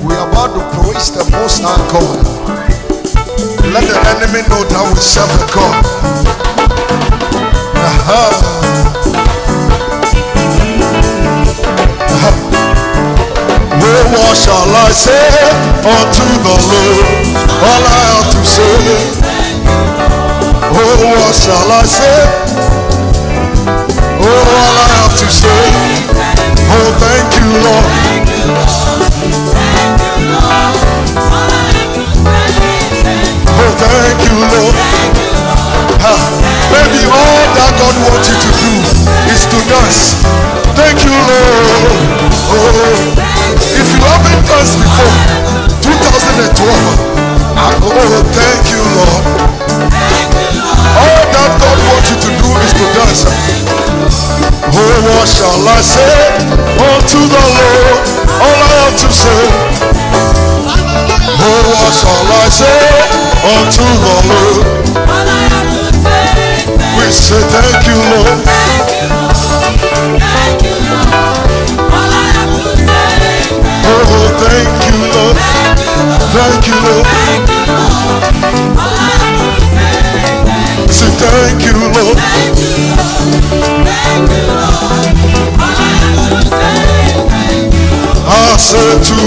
We are about to praise the most high God. Let the enemy know that we serve a God. Uh-huh. Aha. Oh, what shall I say unto the Lord? All I have to say. Oh, what shall I say? Oh, all I have to say. Oh, thank you, Lord. Wants you to do is to dance. Thank you, Lord. Oh, if you haven't danced before, 2012. ah, Oh, thank you, Lord. All that God wants you to do is to dance. Oh, what shall I say unto the Lord? All I have to say. Oh, what shall I say unto the Lord? I said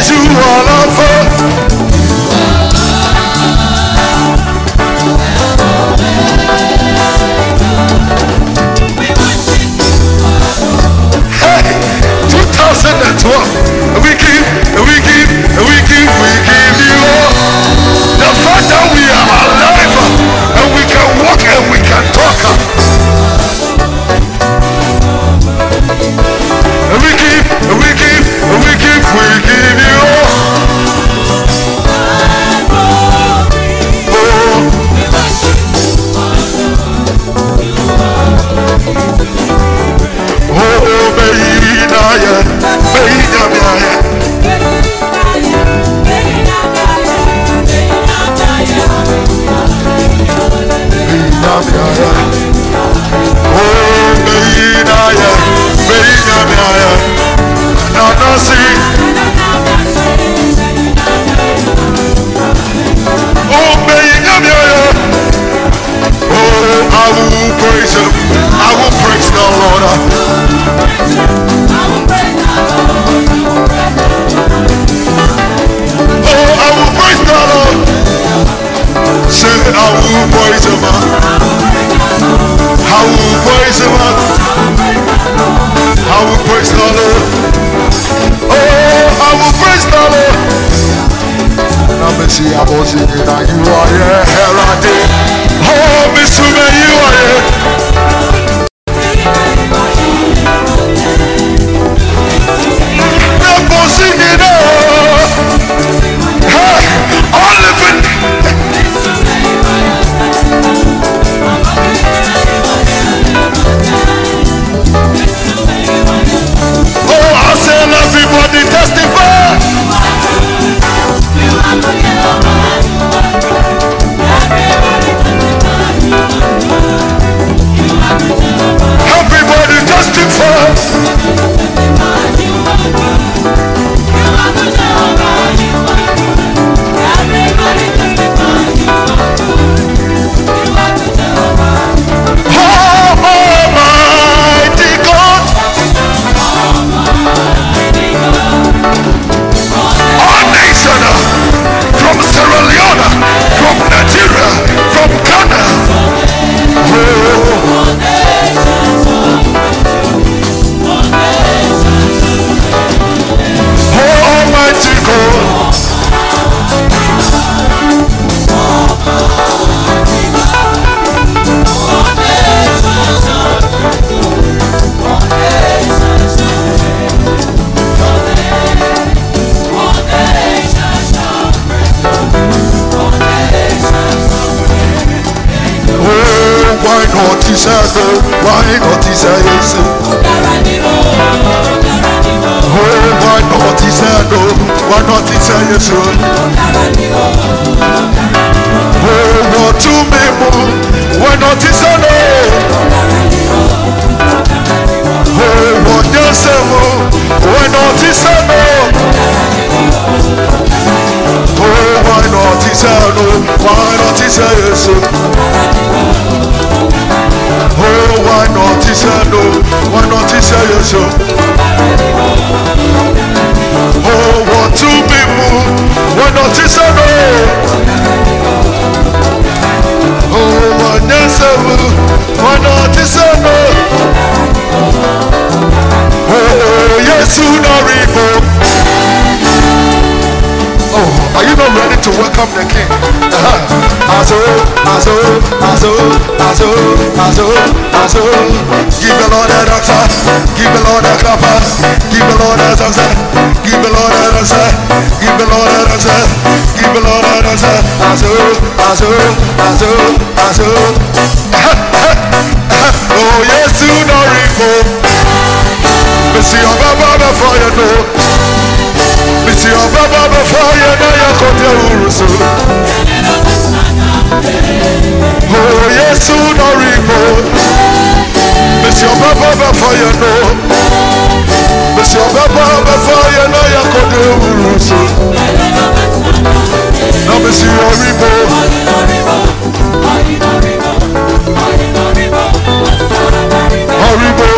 Oh, you are now me see you Why azo. Give the Lord a dancer, give the Lord a clapper, give the Lord a dancer, give the Lord a dancer, give the Lord a dancer, give the Lord a dancer. Azo, azo, azo, azo. Oh, yes, you know, Rico. Missy, your baba before you know. Missy, your baba before you know you come to Urusu. Oh, yes, you know, Rico. Your baba before you know. Your baba before you know you come to Urusu. Now, Missy, your Rico.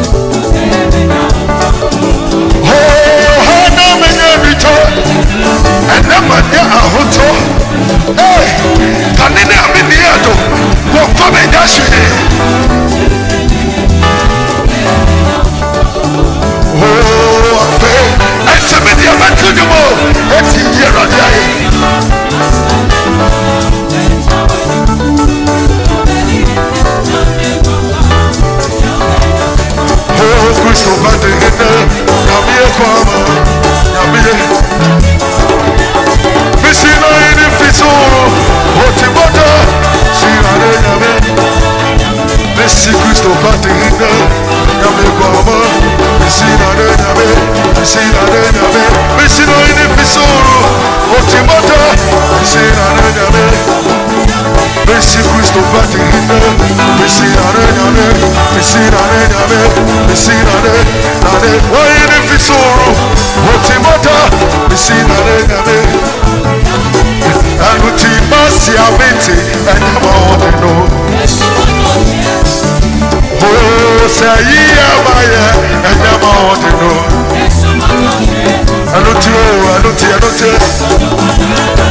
awurade ahoto. Ee kane ne ame ne yɛ do wɔkɔ bɛnya hwee oyini fisoro otimota misinanengane anuti basi abeti enyamaoneno oseyi abayɛ enyamaoneno anuti o anuti anuti.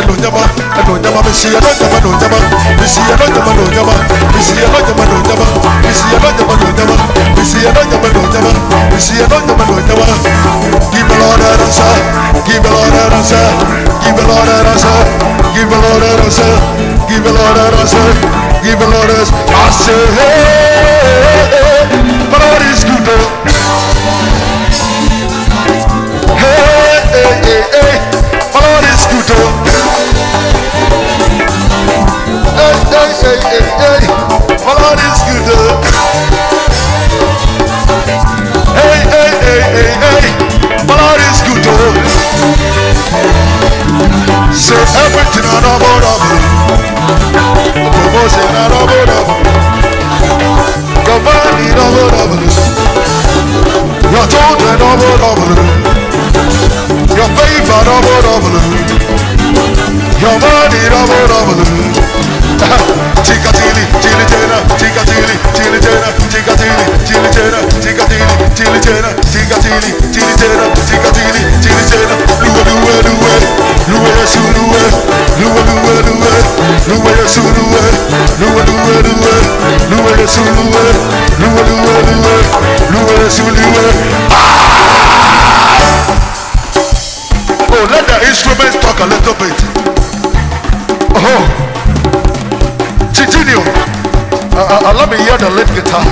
bisi ẹnu nyama, ẹnu nyama, bisi ẹnu nyama, ẹnu nyama, bisi ẹnu nyama, ẹnu nyama, bisi ẹnu nyama, ẹnu nyama. Give the Lord an answer, give the Lord an answer, give the Lord an answer, give the Lord an answer, give the Lord an answer, give the Lord an answer. I say, hey, hey, hey, the Lord is good. oh. A little bit. Oh, Titinio, uh, uh, let me hear the lead guitar.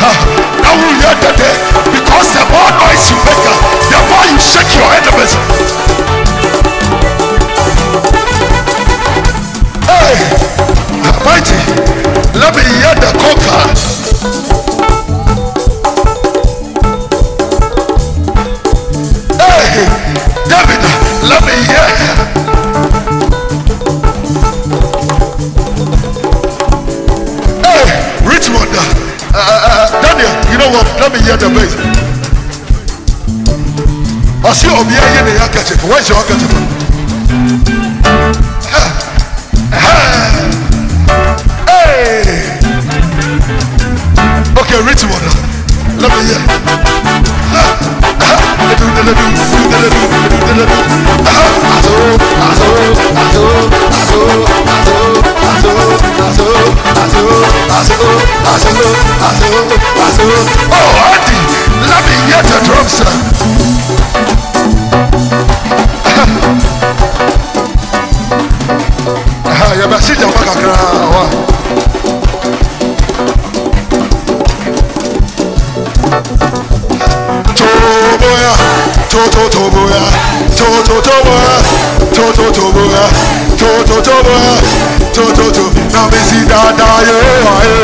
Ah, Now we hear the day because the more noise you make, uh, the more you shake your enemies. Hey, mighty, let me hear the conker. Come on, let me hear the bass. I see you here in the handkerchief. Where's your handkerchief? Hey. Okay, reach one now. Let me hear. Azo, azo, azo, azo. Azo, azo, azo, azo. Oh, Andy, let me hear the drum sound. Ah, yabasi jama kakra wa. Toboya, to to toboya, to to toboya, to to toboya, to to toboya, jo jo jo na mi si dáadáa yé ayé.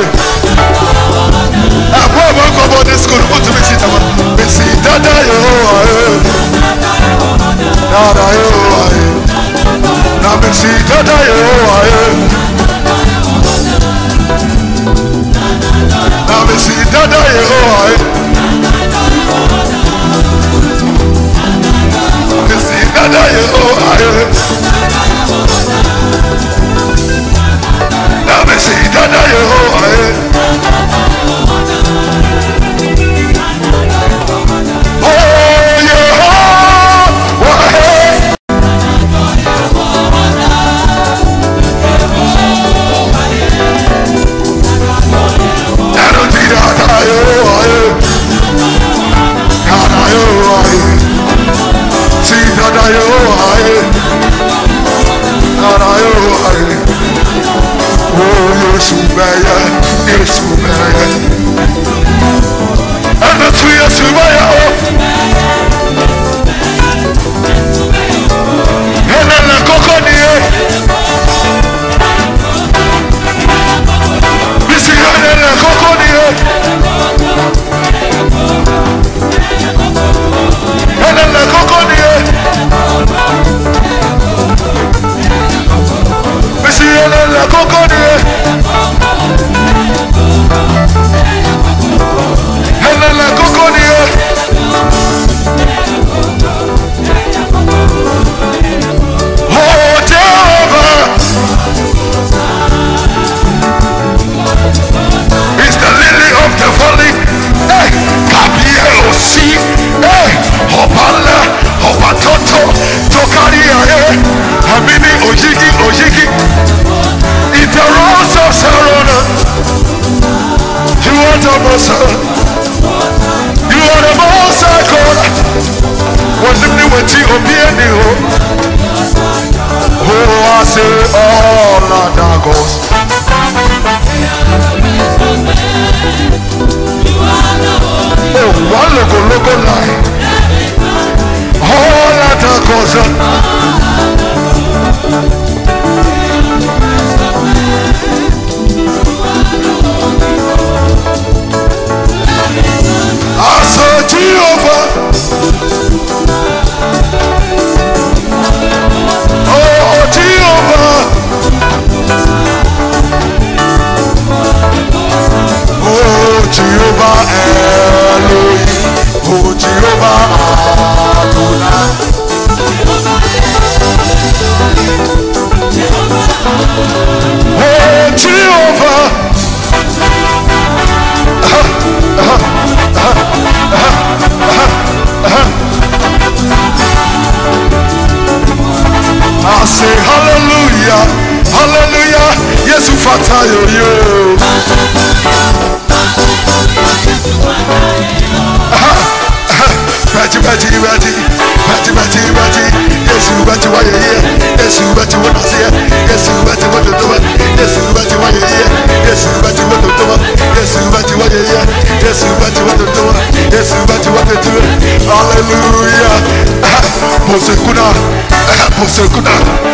Ẹ̀kọ́ ọ̀bọ̀ ń kọ́bọ̀ ní sukùl kó tún mi si tàbá mi si dáadáa yé ayé. Dáadáa yé ayé. Na mi si dáadáa yé ayé. Na mi si dáadáa yé ayé. Mi si dáadáa yé ayé. você cuidado.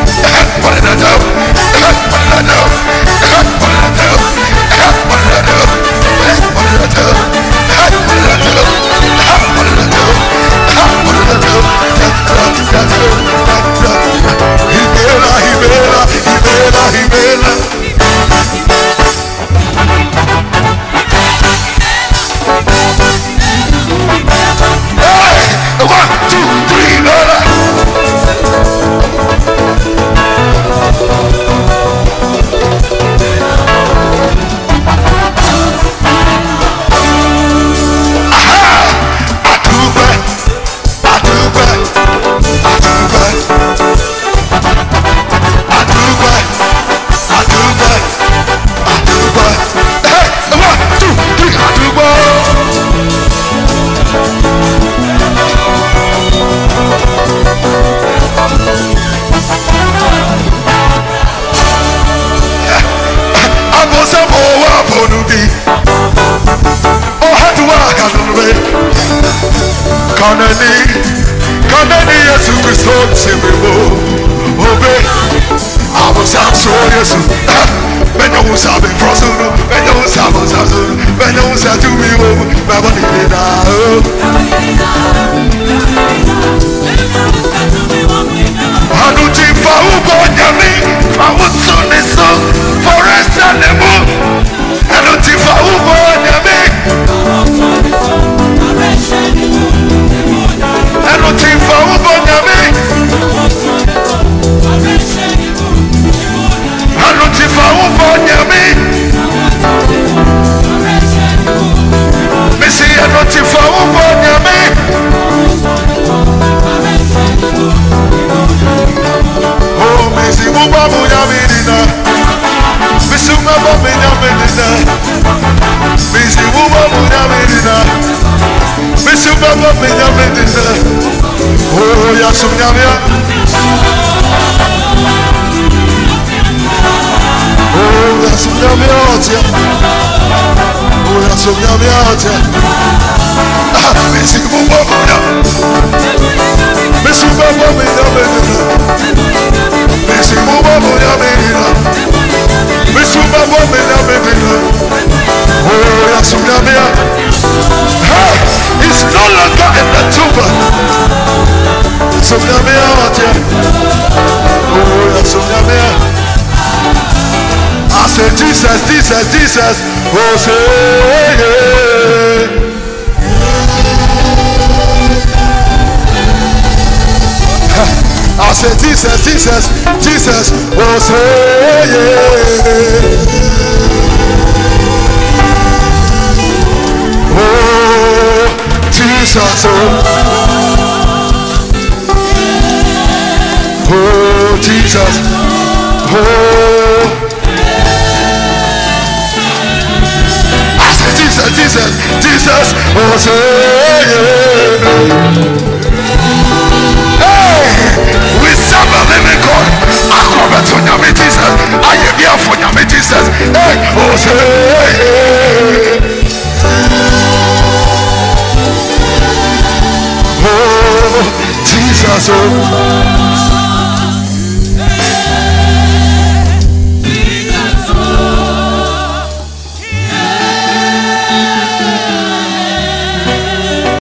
kanani kanani yesu kristo tiriwo obe abusanso yesu bẹẹni ohun sábẹ fọsọdọ bẹẹni ohun sábọ sọsọdọ bẹẹni ohun sẹtu mi wo bàbá mi lè dà o. ọdún tí fàwọn bọ̀ jẹ̀mí fàwọn tún ní sọ fọrẹ́sì àlẹ́ mú ẹnu tí fàwọn bọ̀. Oh it's no longer in the tomb. Sumnyamia watia. Oh, yeah, Sumnyamia. I say Jesus, Jesus, Jesus. Oh, say yeah. I say Jesus, Jesus, Jesus. Oh, say yeah. Oh, Jesus. Oh. Oh, Jesus. Oh. I say Jesus, Jesus, Jesus. Oh, yeah. We serve a living God. I come to Nyame Jesus. I am here for Nyame Jesus. Hey, oh, say yeah. Oh, Jesus. Oh.